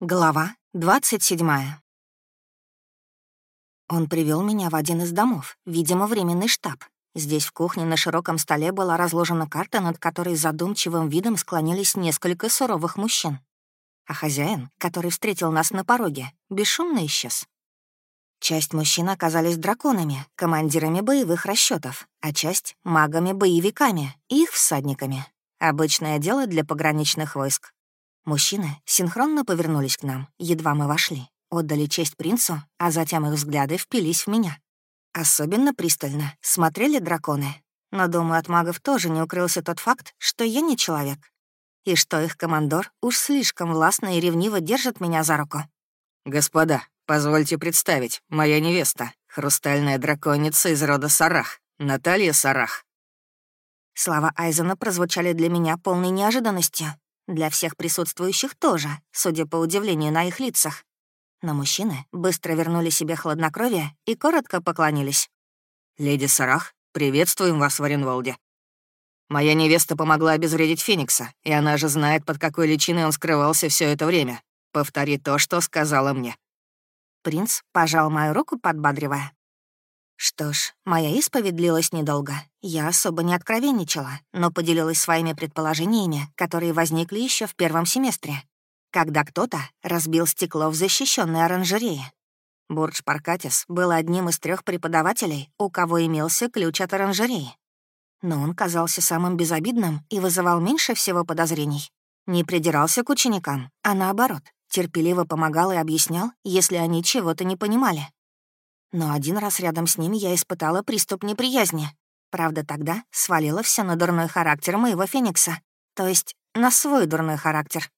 Глава 27. Он привел меня в один из домов, видимо, временный штаб. Здесь в кухне на широком столе была разложена карта, над которой задумчивым видом склонились несколько суровых мужчин. А хозяин, который встретил нас на пороге, бесшумно исчез. Часть мужчин оказались драконами, командирами боевых расчетов, а часть — магами-боевиками и их всадниками. Обычное дело для пограничных войск. Мужчины синхронно повернулись к нам, едва мы вошли, отдали честь принцу, а затем их взгляды впились в меня. Особенно пристально смотрели драконы. Но, думаю, от магов тоже не укрылся тот факт, что я не человек. И что их командор уж слишком властно и ревниво держит меня за руку. «Господа, позвольте представить, моя невеста, хрустальная драконица из рода Сарах, Наталья Сарах». Слова Айзена прозвучали для меня полной неожиданностью. Для всех присутствующих тоже, судя по удивлению на их лицах. Но мужчины быстро вернули себе хладнокровие и коротко поклонились. «Леди Сарах, приветствуем вас в Оренволде. Моя невеста помогла обезвредить Феникса, и она же знает, под какой личиной он скрывался все это время. Повтори то, что сказала мне». Принц пожал мою руку, подбадривая. Что ж, моя исповедь длилась недолго. Я особо не откровенничала, но поделилась своими предположениями, которые возникли еще в первом семестре, когда кто-то разбил стекло в защищенной оранжерее. Бурдж Паркатис был одним из трех преподавателей, у кого имелся ключ от оранжереи. Но он казался самым безобидным и вызывал меньше всего подозрений. Не придирался к ученикам, а наоборот, терпеливо помогал и объяснял, если они чего-то не понимали. Но один раз рядом с ним я испытала приступ неприязни. Правда, тогда свалила все на дурной характер моего Феникса, то есть на свой дурной характер.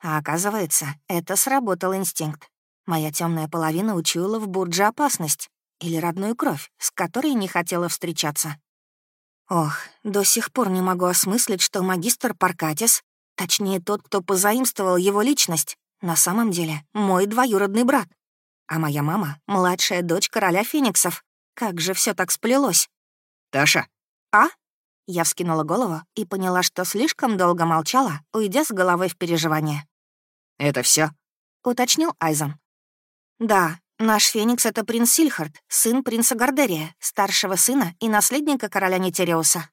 А оказывается, это сработал инстинкт. Моя темная половина учуяла в Бурдже опасность или родную кровь, с которой не хотела встречаться. Ох, до сих пор не могу осмыслить, что магистр Паркатис, точнее тот, кто позаимствовал его личность, на самом деле мой двоюродный брат. А моя мама — младшая дочь короля фениксов. Как же все так сплелось? «Таша!» «А?» Я вскинула голову и поняла, что слишком долго молчала, уйдя с головой в переживание. «Это все? уточнил Айзен. «Да, наш Феникс — это принц Сильхард, сын принца Гардерия, старшего сына и наследника короля Нетериуса.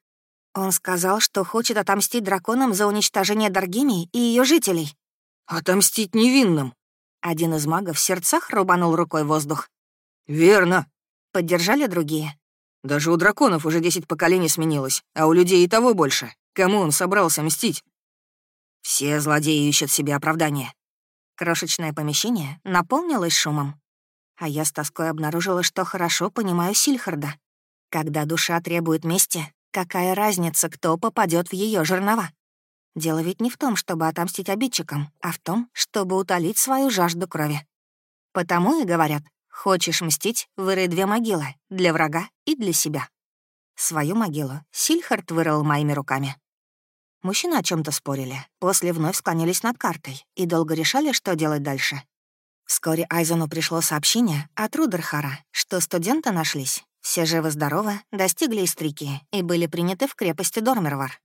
Он сказал, что хочет отомстить драконам за уничтожение Даргемии и ее жителей». «Отомстить невинным?» Один из магов в сердцах рубанул рукой воздух. «Верно», — поддержали другие. «Даже у драконов уже десять поколений сменилось, а у людей и того больше. Кому он собрался мстить?» Все злодеи ищут себе оправдание. Крошечное помещение наполнилось шумом. А я с тоской обнаружила, что хорошо понимаю Сильхарда. Когда душа требует мести, какая разница, кто попадет в ее жернова? Дело ведь не в том, чтобы отомстить обидчикам, а в том, чтобы утолить свою жажду крови. Потому и говорят, хочешь мстить, вырой две могилы, для врага и для себя. Свою могилу Сильхард вырыл моими руками. Мужчины о чем то спорили, после вновь склонились над картой и долго решали, что делать дальше. Вскоре Айзену пришло сообщение от Рудерхара, что студенты нашлись. Все живы-здоровы, достигли Истрики и были приняты в крепости Дормервар.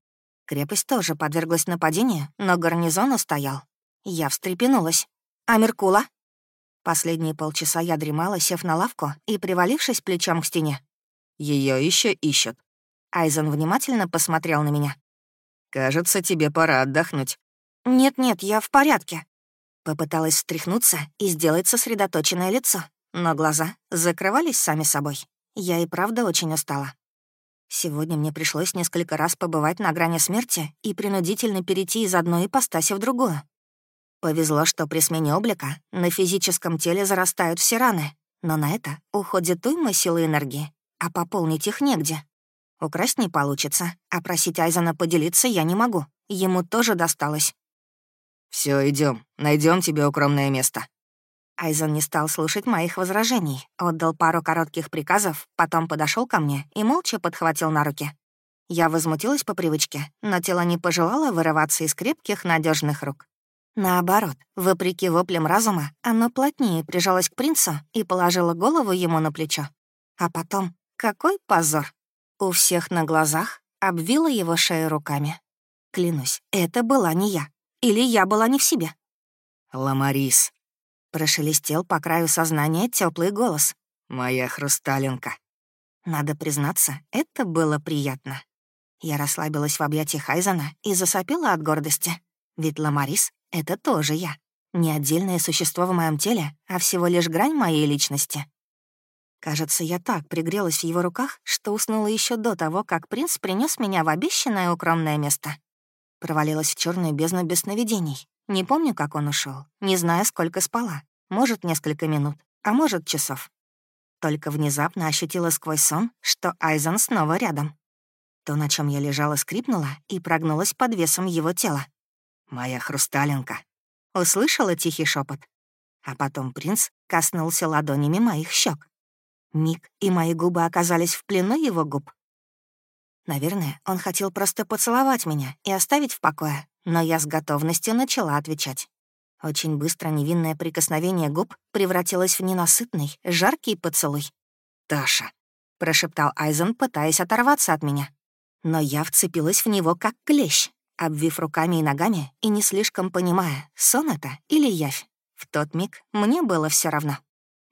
Крепость тоже подверглась нападению, но гарнизон устоял. Я встрепенулась. «А Меркула?» Последние полчаса я дремала, сев на лавку и привалившись плечом к стене. Ее еще ищут». Айзен внимательно посмотрел на меня. «Кажется, тебе пора отдохнуть». «Нет-нет, я в порядке». Попыталась встряхнуться и сделать сосредоточенное лицо, но глаза закрывались сами собой. Я и правда очень устала. Сегодня мне пришлось несколько раз побывать на грани смерти и принудительно перейти из одной ипостаси в другую. Повезло, что при смене облика на физическом теле зарастают все раны, но на это уходит уйма силы энергии, а пополнить их негде. Украсть не получится, а просить Айзена поделиться я не могу. Ему тоже досталось. Все, идем, найдем тебе укромное место. Айзен не стал слушать моих возражений, отдал пару коротких приказов, потом подошел ко мне и молча подхватил на руки. Я возмутилась по привычке, но тело не пожелало вырываться из крепких, надежных рук. Наоборот, вопреки воплям разума, оно плотнее прижалось к принцу и положило голову ему на плечо. А потом, какой позор! У всех на глазах обвила его шею руками. Клянусь, это была не я. Или я была не в себе. Ламарис. Прошелестел по краю сознания теплый голос. Моя хрусталинка. Надо признаться, это было приятно. Я расслабилась в объятиях Айзена и засопела от гордости. Ведь Ламарис — это тоже я. Не отдельное существо в моем теле, а всего лишь грань моей личности. Кажется, я так пригрелась в его руках, что уснула еще до того, как принц принес меня в обещанное укромное место. Провалилась в черную бездну без сновидений. Не помню, как он ушел, не знаю, сколько спала. Может, несколько минут, а может, часов. Только внезапно ощутила сквозь сон, что Айзен снова рядом. То, на чем я лежала, скрипнула и прогнулась под весом его тела. «Моя хрусталинка!» Услышала тихий шепот. А потом принц коснулся ладонями моих щек. Миг, и мои губы оказались в плену его губ. Наверное, он хотел просто поцеловать меня и оставить в покое, но я с готовностью начала отвечать. Очень быстро невинное прикосновение губ превратилось в ненасытный, жаркий поцелуй. «Таша», — прошептал Айзен, пытаясь оторваться от меня. Но я вцепилась в него как клещ, обвив руками и ногами и не слишком понимая, сон это или явь. В тот миг мне было все равно.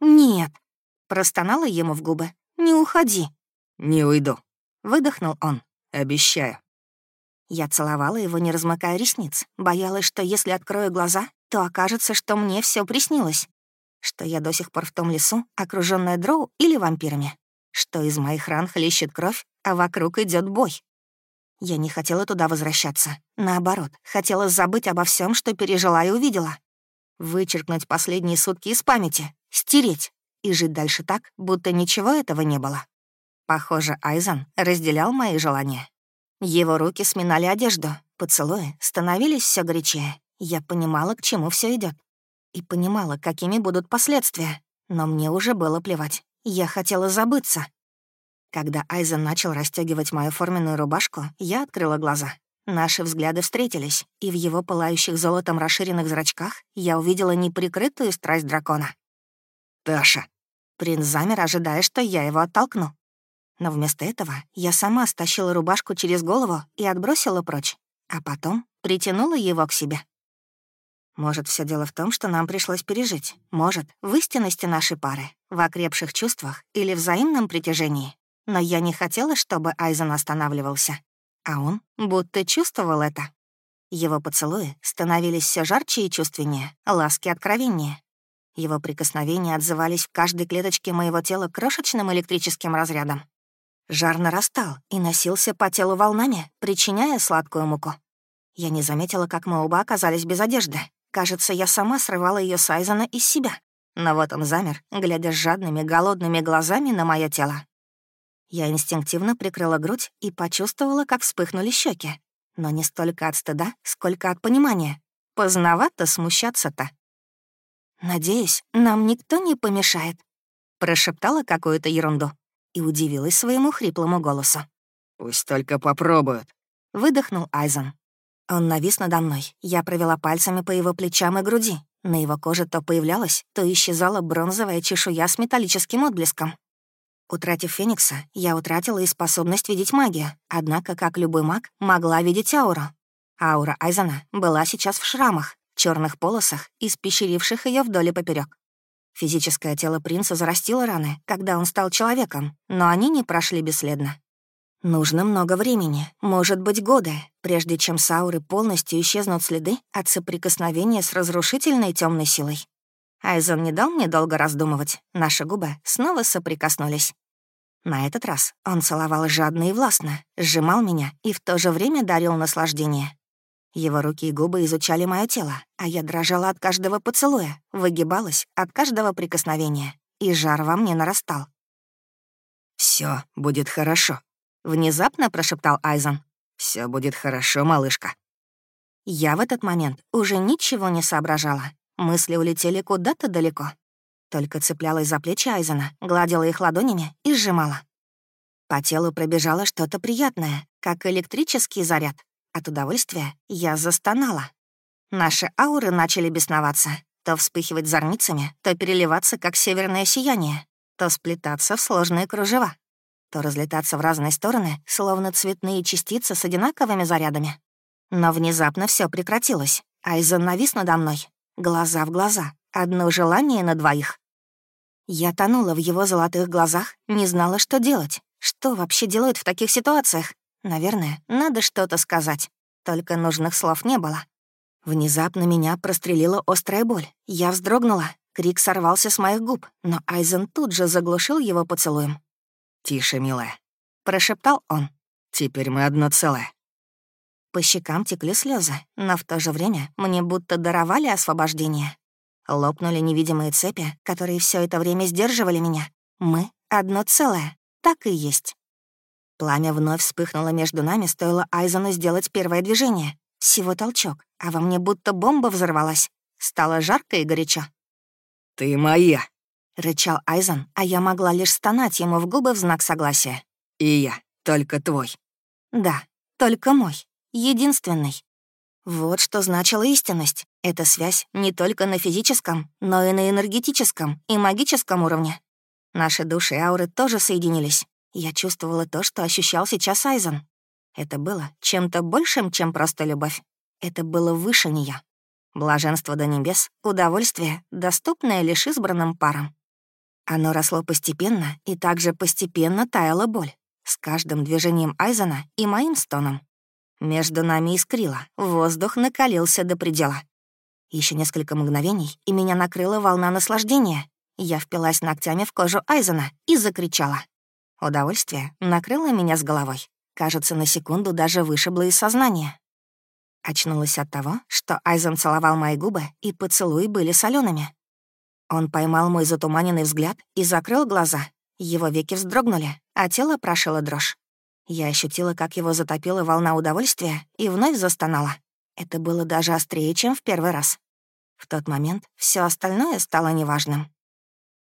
«Нет», — простонала ему в губы, — «не уходи». «Не уйду», — выдохнул он. «Обещаю». Я целовала его, не размыкая ресниц, боялась, что если открою глаза, то окажется, что мне все приснилось. Что я до сих пор в том лесу, окружённая дроу или вампирами. Что из моих ран хлещет кровь, а вокруг идет бой. Я не хотела туда возвращаться. Наоборот, хотела забыть обо всем, что пережила и увидела. Вычеркнуть последние сутки из памяти, стереть и жить дальше так, будто ничего этого не было. Похоже, Айзан разделял мои желания. Его руки сминали одежду, поцелуи становились все горячее. Я понимала, к чему все идет, И понимала, какими будут последствия. Но мне уже было плевать. Я хотела забыться. Когда Айзен начал расстегивать мою форменную рубашку, я открыла глаза. Наши взгляды встретились, и в его пылающих золотом расширенных зрачках я увидела неприкрытую страсть дракона. «Таша!» Принц замер, ожидая, что я его оттолкну. Но вместо этого я сама стащила рубашку через голову и отбросила прочь, а потом притянула его к себе. Может, все дело в том, что нам пришлось пережить. Может, в истинности нашей пары, в окрепших чувствах или взаимном притяжении. Но я не хотела, чтобы Айзен останавливался. А он будто чувствовал это. Его поцелуи становились все жарче и чувственнее, ласки откровеннее. Его прикосновения отзывались в каждой клеточке моего тела крошечным электрическим разрядом. Жар нарастал и носился по телу волнами, причиняя сладкую муку. Я не заметила, как мы оба оказались без одежды, Кажется, я сама срывала ее с Айзена из себя. Но вот он замер, глядя с жадными, голодными глазами на мое тело. Я инстинктивно прикрыла грудь и почувствовала, как вспыхнули щеки. Но не столько от стыда, сколько от понимания. Поздновато смущаться-то. «Надеюсь, нам никто не помешает», — прошептала какую-то ерунду и удивилась своему хриплому голосу. «Пусть только попробуют», — выдохнул Айзен. Он навис надо мной. Я провела пальцами по его плечам и груди. На его коже то появлялась, то исчезала бронзовая чешуя с металлическим отблеском. Утратив Феникса, я утратила и способность видеть магию, однако, как любой маг, могла видеть ауру. Аура Айзена была сейчас в шрамах, черных полосах, испещеривших ее вдоль и поперек. Физическое тело принца зарастило раны, когда он стал человеком, но они не прошли бесследно. Нужно много времени, может быть, годы, прежде чем с ауры полностью исчезнут следы от соприкосновения с разрушительной темной силой. Айзон не дал мне долго раздумывать, наши губы снова соприкоснулись. На этот раз он целовал жадно и властно, сжимал меня и в то же время дарил наслаждение. Его руки и губы изучали мое тело, а я дрожала от каждого поцелуя, выгибалась от каждого прикосновения, и жар во мне нарастал. Все будет хорошо», Внезапно прошептал Айзен. Все будет хорошо, малышка». Я в этот момент уже ничего не соображала. Мысли улетели куда-то далеко. Только цеплялась за плечи Айзена, гладила их ладонями и сжимала. По телу пробежало что-то приятное, как электрический заряд. От удовольствия я застонала. Наши ауры начали бесноваться, то вспыхивать зорницами, то переливаться, как северное сияние, то сплетаться в сложные кружева то разлетаться в разные стороны, словно цветные частицы с одинаковыми зарядами. Но внезапно все прекратилось. Айзен навис надо мной. глаза в глаза, одно желание на двоих. Я тонула в его золотых глазах, не знала, что делать. Что вообще делают в таких ситуациях? Наверное, надо что-то сказать. Только нужных слов не было. Внезапно меня прострелила острая боль. Я вздрогнула. Крик сорвался с моих губ, но Айзен тут же заглушил его поцелуем. «Тише, милая», — прошептал он. «Теперь мы одно целое». По щекам текли слезы, но в то же время мне будто даровали освобождение. Лопнули невидимые цепи, которые все это время сдерживали меня. Мы — одно целое. Так и есть. Пламя вновь вспыхнуло между нами, стоило Айзену сделать первое движение. Всего толчок, а во мне будто бомба взорвалась. Стало жарко и горячо. «Ты моя!» — рычал Айзен, а я могла лишь стонать ему в губы в знак согласия. «И я, только твой». «Да, только мой, единственный». Вот что значила истинность. Эта связь не только на физическом, но и на энергетическом и магическом уровне. Наши души и ауры тоже соединились. Я чувствовала то, что ощущал сейчас Айзен. Это было чем-то большим, чем просто любовь. Это было выше нее. Блаженство до небес, удовольствие, доступное лишь избранным парам. Оно росло постепенно, и также постепенно таяла боль, с каждым движением Айзена и моим стоном. Между нами искрило, воздух накалился до предела. Еще несколько мгновений, и меня накрыла волна наслаждения. Я впилась ногтями в кожу Айзена и закричала. Удовольствие накрыло меня с головой. Кажется, на секунду даже вышибло из сознания. Очнулась от того, что Айзен целовал мои губы, и поцелуи были солеными. Он поймал мой затуманенный взгляд и закрыл глаза. Его веки вздрогнули, а тело прошило дрожь. Я ощутила, как его затопила волна удовольствия, и вновь застонала. Это было даже острее, чем в первый раз. В тот момент все остальное стало неважным.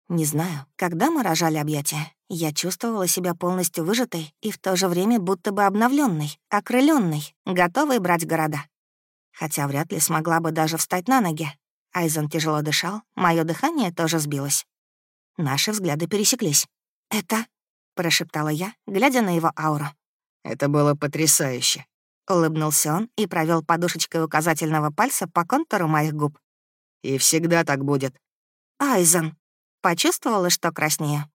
Не знаю, когда мы рожали объятия, я чувствовала себя полностью выжатой и в то же время будто бы обновленной, окрыленной, готовой брать города. Хотя вряд ли смогла бы даже встать на ноги. Айзен тяжело дышал, мое дыхание тоже сбилось. Наши взгляды пересеклись. «Это...» — прошептала я, глядя на его ауру. «Это было потрясающе», — улыбнулся он и провел подушечкой указательного пальца по контуру моих губ. «И всегда так будет». «Айзен», Почувствовала, что краснею.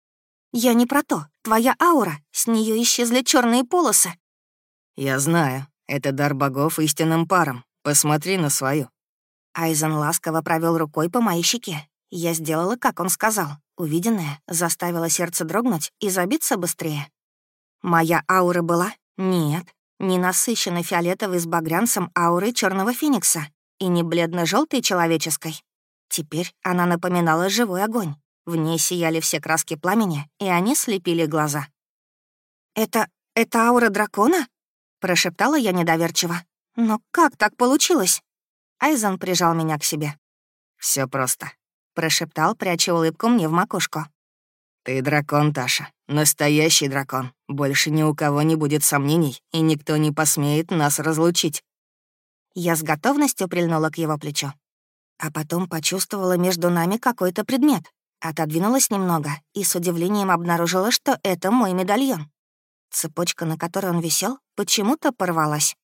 «Я не про то. Твоя аура. С нее исчезли черные полосы». «Я знаю. Это дар богов истинным парам. Посмотри на свою». Айзен ласково провел рукой по моей щеке. Я сделала, как он сказал. Увиденное заставило сердце дрогнуть и забиться быстрее. Моя аура была? Нет. Не насыщенной фиолетовой с багрянцем аурой черного феникса и не бледно желтой человеческой. Теперь она напоминала живой огонь, в ней сияли все краски пламени, и они слепили глаза. «Это... это аура дракона?» — прошептала я недоверчиво. «Но как так получилось?» Айзен прижал меня к себе. Все просто», — прошептал, пряча улыбку мне в макушку. «Ты дракон, Таша. Настоящий дракон. Больше ни у кого не будет сомнений, и никто не посмеет нас разлучить». Я с готовностью прильнула к его плечу. А потом почувствовала между нами какой-то предмет. Отодвинулась немного и с удивлением обнаружила, что это мой медальон. Цепочка, на которой он висел, почему-то порвалась.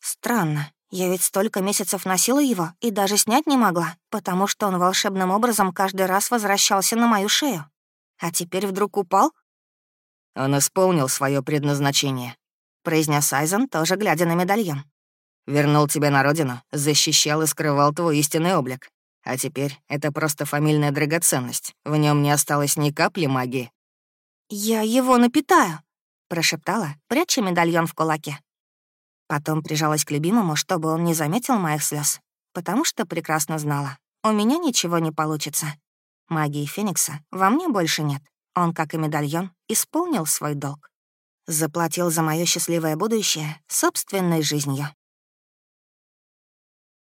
Странно, я ведь столько месяцев носила его и даже снять не могла, потому что он волшебным образом каждый раз возвращался на мою шею. А теперь вдруг упал? «Он исполнил свое предназначение», — произнес Айзен, тоже глядя на медальон. «Вернул тебя на родину, защищал и скрывал твой истинный облик. А теперь это просто фамильная драгоценность. В нем не осталось ни капли магии». «Я его напитаю», — прошептала, пряча медальон в кулаке. Потом прижалась к любимому, чтобы он не заметил моих слез, потому что прекрасно знала, у меня ничего не получится. Магии Феникса во мне больше нет. Он, как и медальон, исполнил свой долг. Заплатил за мое счастливое будущее собственной жизнью.